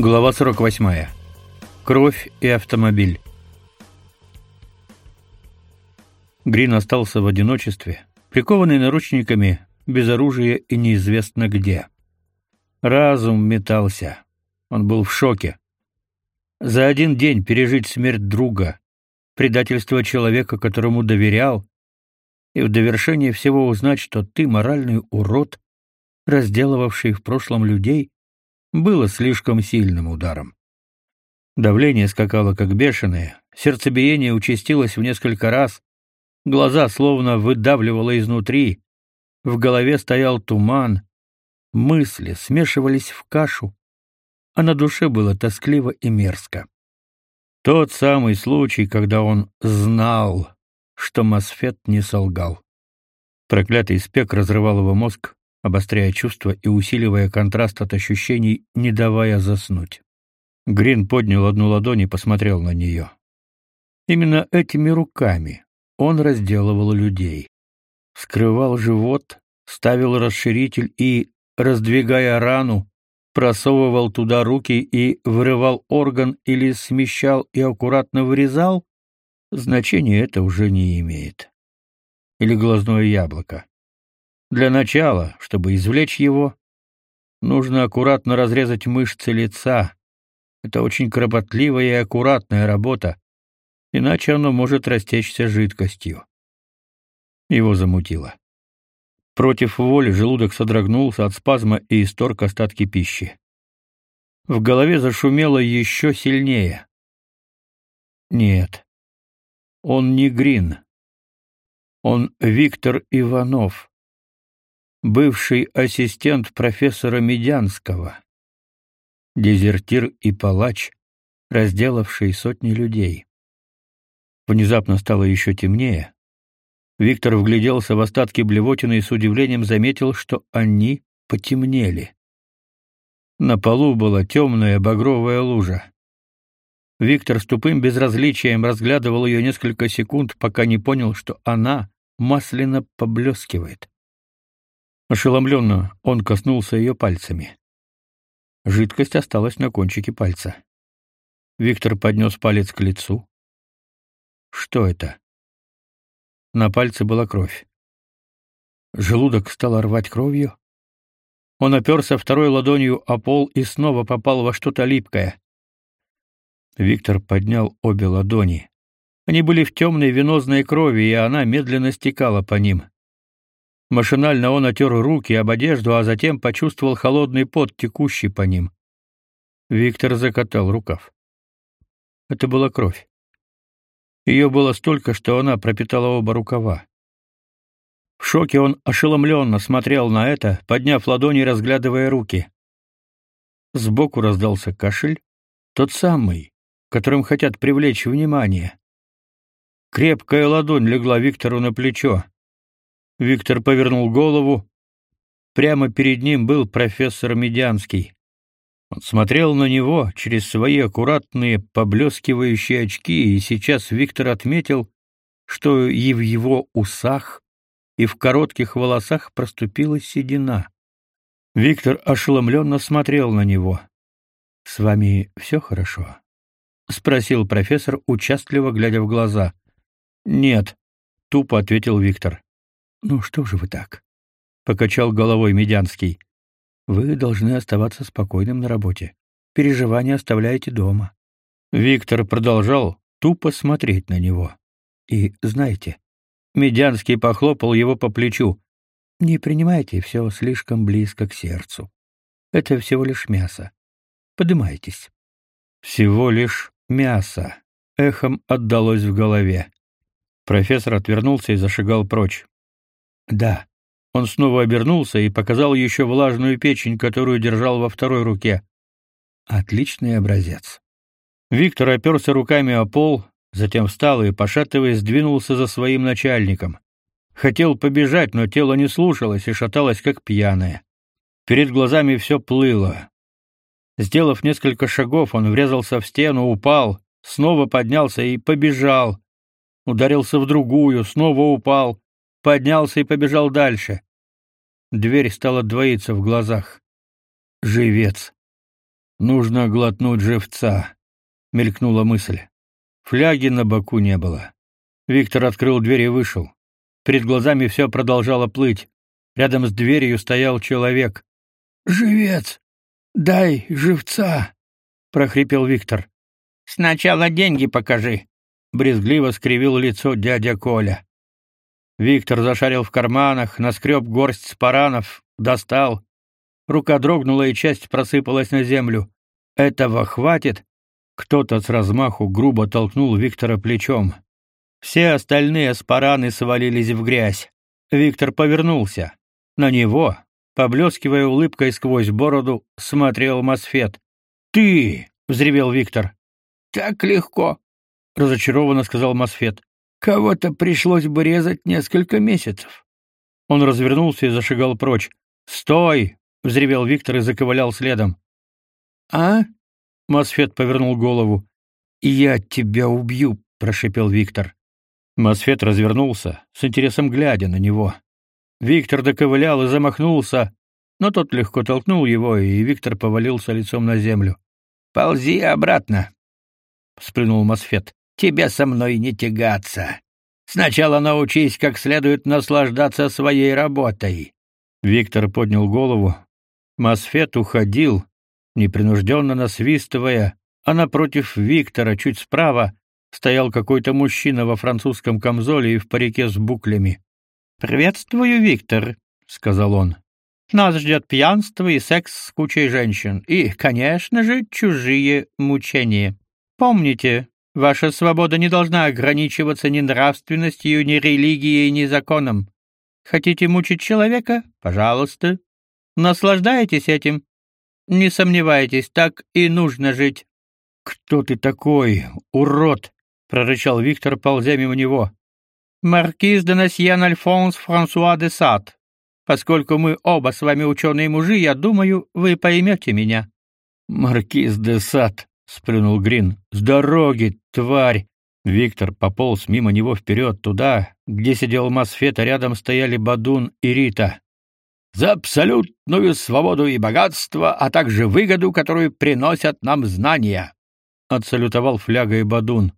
Глава 48. Кровь и автомобиль. Грин остался в одиночестве, прикованный наручниками, без оружия и неизвестно где. Разум метался. Он был в шоке. За один день пережить смерть друга, предательство человека, которому доверял, и в довершение всего узнать, что ты моральный урод, разделывавший в прошлом людей, было слишком сильным ударом. Давление скакало как бешеное, сердцебиение участилось в несколько раз, глаза словно выдавливало изнутри, в голове стоял туман, мысли смешивались в кашу, а на душе было тоскливо и мерзко. Тот самый случай, когда он знал, что Мосфет не солгал. Проклятый спек разрывал его мозг, обостряя чувства и усиливая контраст от ощущений, не давая заснуть. Грин поднял одну ладонь и посмотрел на нее. Именно этими руками он разделывал людей. Скрывал живот, ставил расширитель и, раздвигая рану, просовывал туда руки и вырывал орган или смещал и аккуратно вырезал, значения это уже не имеет. Или глазное яблоко. Для начала, чтобы извлечь его, нужно аккуратно разрезать мышцы лица. Это очень кропотливая и аккуратная работа, иначе оно может растечься жидкостью. Его замутило. Против воли желудок содрогнулся от спазма и исторг остатки пищи. В голове зашумело еще сильнее. Нет. Он не Грин. Он Виктор Иванов бывший ассистент профессора Медянского, дезертир и палач, разделавший сотни людей. Внезапно стало еще темнее. Виктор вгляделся в остатки блевотины и с удивлением заметил, что они потемнели. На полу была темная багровая лужа. Виктор с тупым безразличием разглядывал ее несколько секунд, пока не понял, что она масляно поблескивает. Ошеломленно он коснулся ее пальцами. Жидкость осталась на кончике пальца. Виктор поднес палец к лицу. Что это? На пальце была кровь. Желудок стал рвать кровью. Он оперся второй ладонью о пол и снова попал во что-то липкое. Виктор поднял обе ладони. Они были в темной венозной крови, и она медленно стекала по ним. Машинально он отер руки об одежду, а затем почувствовал холодный пот, текущий по ним. Виктор закатал рукав. Это была кровь. Ее было столько, что она пропитала оба рукава. В шоке он ошеломленно смотрел на это, подняв ладони разглядывая руки. Сбоку раздался кашель, тот самый, которым хотят привлечь внимание. Крепкая ладонь легла Виктору на плечо. Виктор повернул голову. Прямо перед ним был профессор Медянский. Он смотрел на него через свои аккуратные поблескивающие очки, и сейчас Виктор отметил, что и в его усах, и в коротких волосах проступила седина. Виктор ошеломленно смотрел на него. «С вами все хорошо?» — спросил профессор, участливо глядя в глаза. «Нет», — тупо ответил Виктор. Ну что же вы так? покачал головой Медянский. Вы должны оставаться спокойным на работе. Переживания оставляйте дома. Виктор продолжал тупо смотреть на него. И знаете, Медянский похлопал его по плечу. Не принимайте все слишком близко к сердцу. Это всего лишь мясо. Подымайтесь. Всего лишь мясо. Эхом отдалось в голове. Профессор отвернулся и зашагал прочь. Да. Он снова обернулся и показал еще влажную печень, которую держал во второй руке. Отличный образец. Виктор оперся руками о пол, затем встал и, пошатываясь, двинулся за своим начальником. Хотел побежать, но тело не слушалось и шаталось, как пьяное. Перед глазами все плыло. Сделав несколько шагов, он врезался в стену, упал, снова поднялся и побежал. Ударился в другую, снова упал поднялся и побежал дальше. Дверь стала двоиться в глазах. Живец. Нужно глотнуть живца, мелькнула мысль. Фляги на боку не было. Виктор открыл дверь и вышел. Перед глазами все продолжало плыть. Рядом с дверью стоял человек. «Живец! Дай живца!» — прохрипел Виктор. «Сначала деньги покажи!» — брезгливо скривил лицо дядя Коля. Виктор зашарил в карманах, наскреб горсть спаранов, достал. Рука дрогнула, и часть просыпалась на землю. «Этого хватит?» Кто-то с размаху грубо толкнул Виктора плечом. Все остальные спараны свалились в грязь. Виктор повернулся. На него, поблескивая улыбкой сквозь бороду, смотрел Мосфет. «Ты!» — взревел Виктор. «Так легко!» — разочарованно сказал Мосфет. «Кого-то пришлось бы резать несколько месяцев». Он развернулся и зашагал прочь. «Стой!» — взревел Виктор и заковылял следом. «А?» — Мосфет повернул голову. «Я тебя убью!» — прошипел Виктор. Мосфет развернулся, с интересом глядя на него. Виктор доковылял и замахнулся, но тот легко толкнул его, и Виктор повалился лицом на землю. «Ползи обратно», — сплюнул Мосфет. «Тебе со мной не тягаться. Сначала научись как следует наслаждаться своей работой». Виктор поднял голову. Мосфет уходил, непринужденно насвистывая, а напротив Виктора, чуть справа, стоял какой-то мужчина во французском камзоле и в парике с буклями. «Приветствую, Виктор», — сказал он. «Нас ждет пьянство и секс с кучей женщин, и, конечно же, чужие мучения. Помните, ваша свобода не должна ограничиваться ни нравственностью, ни религией, ни законом. Хотите мучить человека? Пожалуйста. Наслаждайтесь этим. Не сомневайтесь, так и нужно жить». «Кто ты такой, урод?» прорычал Виктор, ползя мимо него. Маркиз де Насьен Альфонс Франсуа де Сад. Поскольку мы оба с вами ученые мужи, я думаю, вы поймете меня. Маркиз де Сад, сплюнул Грин. С дороги, тварь. Виктор пополз мимо него вперед туда, где сидел Масфет, а рядом стояли Бадун и Рита. За абсолютную свободу и богатство, а также выгоду, которую приносят нам знания, отсалютовал фляга и Бадун.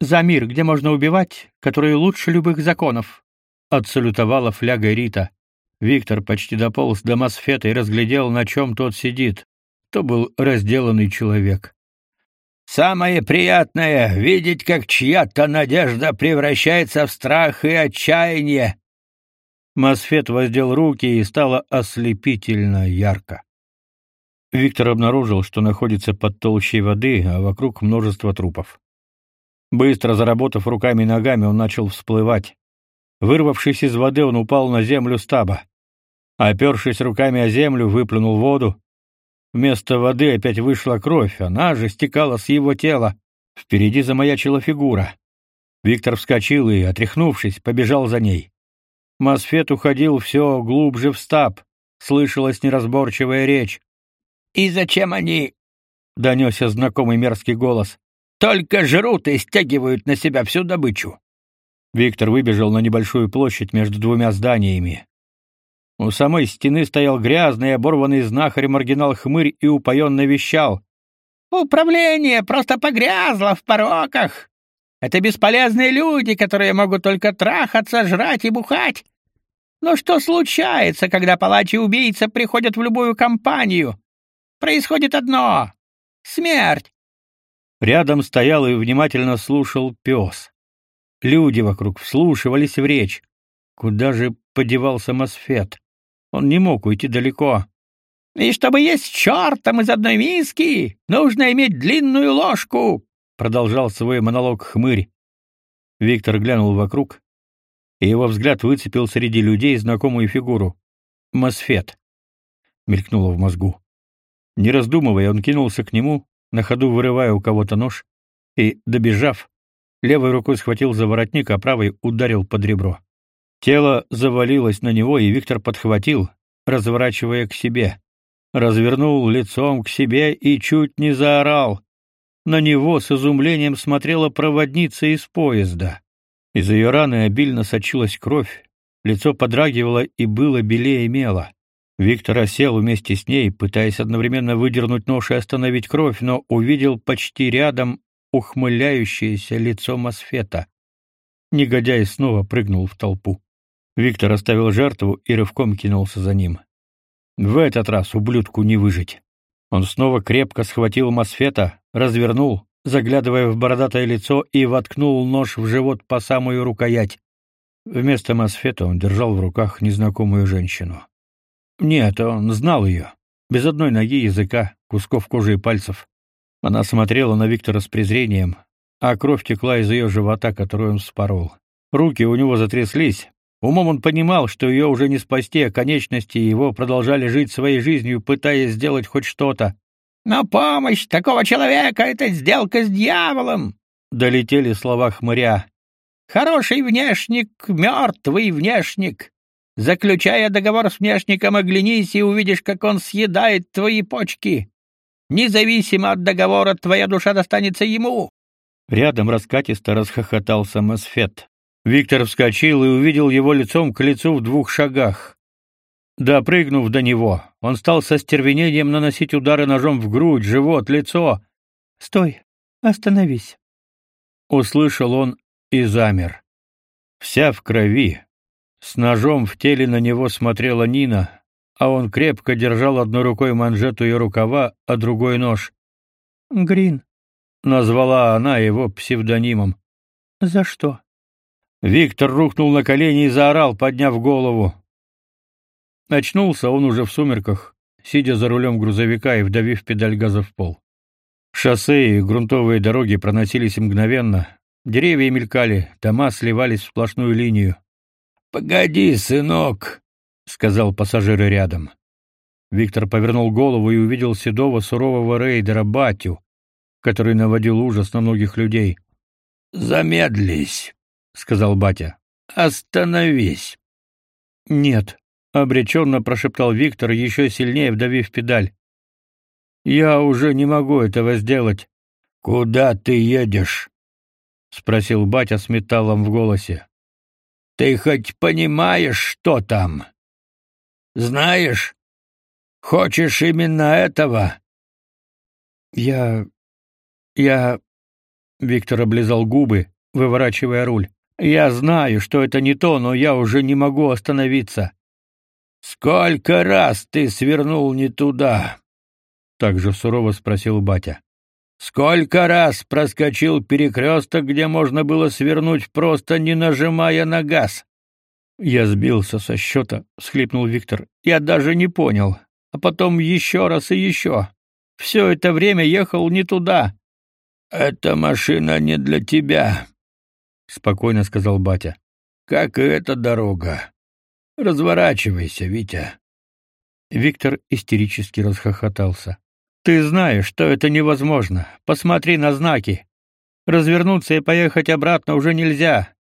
За мир, где можно убивать, который лучше любых законов, отсалютовала фляга Рита. Виктор почти дополз до Мосфета и разглядел, на чем тот сидит. То был разделанный человек. Самое приятное видеть, как чья-то надежда превращается в страх и отчаяние. Мосфет воздел руки и стало ослепительно ярко. Виктор обнаружил, что находится под толщей воды, а вокруг множество трупов. Быстро заработав руками и ногами, он начал всплывать. Вырвавшись из воды, он упал на землю стаба. Опершись руками о землю, выплюнул воду. Вместо воды опять вышла кровь, она же стекала с его тела. Впереди замаячила фигура. Виктор вскочил и, отряхнувшись, побежал за ней. Мосфет уходил все глубже в стаб. Слышалась неразборчивая речь. «И зачем они?» — донесся знакомый мерзкий голос. Только жрут и стягивают на себя всю добычу. Виктор выбежал на небольшую площадь между двумя зданиями. У самой стены стоял грязный оборванный знахарь-маргинал Хмырь и упоенно вещал. «Управление просто погрязло в пороках. Это бесполезные люди, которые могут только трахаться, жрать и бухать. Но что случается, когда палач и убийца приходят в любую компанию? Происходит одно — смерть. Рядом стоял и внимательно слушал пес. Люди вокруг вслушивались в речь. Куда же подевался Мосфет? Он не мог уйти далеко. «И чтобы есть чертом из одной миски, нужно иметь длинную ложку!» Продолжал свой монолог хмырь. Виктор глянул вокруг, и его взгляд выцепил среди людей знакомую фигуру. Мосфет. Мелькнуло в мозгу. Не раздумывая, он кинулся к нему, на ходу вырывая у кого-то нож, и, добежав, левой рукой схватил за воротник, а правой ударил под ребро. Тело завалилось на него, и Виктор подхватил, разворачивая к себе. Развернул лицом к себе и чуть не заорал. На него с изумлением смотрела проводница из поезда. Из ее раны обильно сочилась кровь, лицо подрагивало и было белее мела. Виктор осел вместе с ней, пытаясь одновременно выдернуть нож и остановить кровь, но увидел почти рядом ухмыляющееся лицо Мосфета. Негодяй снова прыгнул в толпу. Виктор оставил жертву и рывком кинулся за ним. В этот раз ублюдку не выжить. Он снова крепко схватил Мосфета, развернул, заглядывая в бородатое лицо и воткнул нож в живот по самую рукоять. Вместо Мосфета он держал в руках незнакомую женщину. Нет, он знал ее. Без одной ноги, языка, кусков кожи и пальцев. Она смотрела на Виктора с презрением, а кровь текла из ее живота, которую он вспорол. Руки у него затряслись. Умом он понимал, что ее уже не спасти, а конечности его продолжали жить своей жизнью, пытаясь сделать хоть что-то. «На помощь такого человека — это сделка с дьяволом!» — долетели слова хмыря. «Хороший внешник, мертвый внешник. Заключая договор с внешником, оглянись и увидишь, как он съедает твои почки. Независимо от договора, твоя душа достанется ему. Рядом раскатисто расхохотался Мосфет. Виктор вскочил и увидел его лицом к лицу в двух шагах. Допрыгнув до него, он стал со стервенением наносить удары ножом в грудь, живот, лицо. "Стой, остановись", услышал он и замер. Вся в крови, с ножом в теле на него смотрела Нина, а он крепко держал одной рукой манжету ее рукава, а другой нож. «Грин», — назвала она его псевдонимом. «За что?» Виктор рухнул на колени и заорал, подняв голову. Очнулся он уже в сумерках, сидя за рулем грузовика и вдавив педаль газа в пол. Шоссе и грунтовые дороги проносились мгновенно, деревья мелькали, дома сливались в сплошную линию. «Погоди, сынок», — сказал пассажир рядом. Виктор повернул голову и увидел седого сурового рейдера Батю, который наводил ужас на многих людей. «Замедлись», — сказал Батя. «Остановись». «Нет», — обреченно прошептал Виктор, еще сильнее вдавив педаль. «Я уже не могу этого сделать». «Куда ты едешь?» — спросил батя с металлом в голосе. «Ты хоть понимаешь, что там?» Знаешь, хочешь именно этого? Я я Виктор облизал губы, выворачивая руль. Я знаю, что это не то, но я уже не могу остановиться. Сколько раз ты свернул не туда? также сурово спросил батя. Сколько раз проскочил перекресток, где можно было свернуть просто не нажимая на газ? Я сбился со счета, — всхлипнул Виктор. Я даже не понял. А потом еще раз и еще. Все это время ехал не туда. Эта машина не для тебя, спокойно сказал батя. Как эта дорога. Разворачивайся, Витя. Виктор истерически расхохотался. Ты знаешь, что это невозможно. Посмотри на знаки. Развернуться и поехать обратно уже нельзя.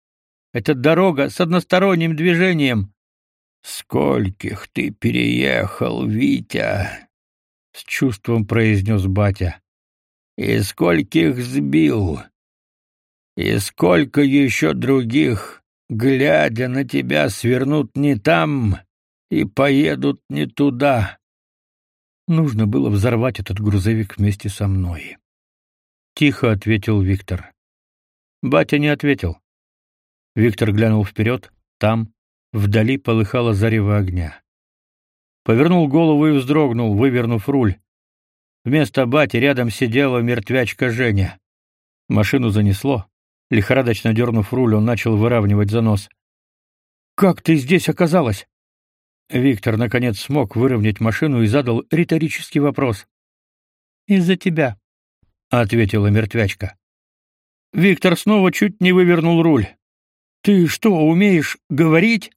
Это дорога с односторонним движением. Скольких ты переехал, Витя? с чувством произнес батя. И скольких сбил? И сколько еще других, глядя на тебя, свернут не там и поедут не туда? Нужно было взорвать этот грузовик вместе со мной. Тихо ответил Виктор. Батя не ответил. Виктор глянул вперед. Там, вдали, полыхало зарево огня. Повернул голову и вздрогнул, вывернув руль. Вместо бати рядом сидела мертвячка Женя. Машину занесло. Лихорадочно дернув руль, он начал выравнивать занос. «Как ты здесь оказалась?» Виктор, наконец, смог выровнять машину и задал риторический вопрос. «Из-за тебя», — ответила мертвячка. Виктор снова чуть не вывернул руль. Ты что, умеешь говорить?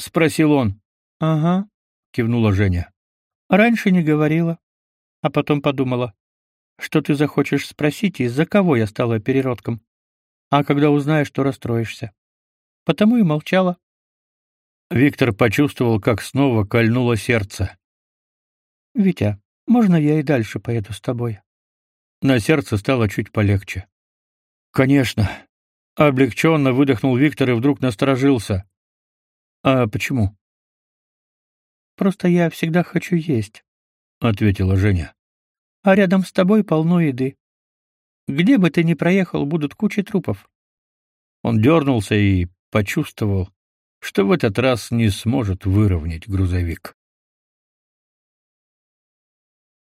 спросил он. Ага, кивнула Женя. Раньше не говорила, а потом подумала, что ты захочешь спросить, из-за кого я стала переродком. А когда узнаешь, то расстроишься. Потому и молчала. Виктор почувствовал, как снова кольнуло сердце. Витя, можно я и дальше поеду с тобой? На сердце стало чуть полегче. Конечно, Облегченно выдохнул Виктор и вдруг насторожился. А почему? Просто я всегда хочу есть, ответила Женя. А рядом с тобой полно еды. Где бы ты ни проехал, будут кучи трупов. Он дернулся и почувствовал, что в этот раз не сможет выровнять грузовик.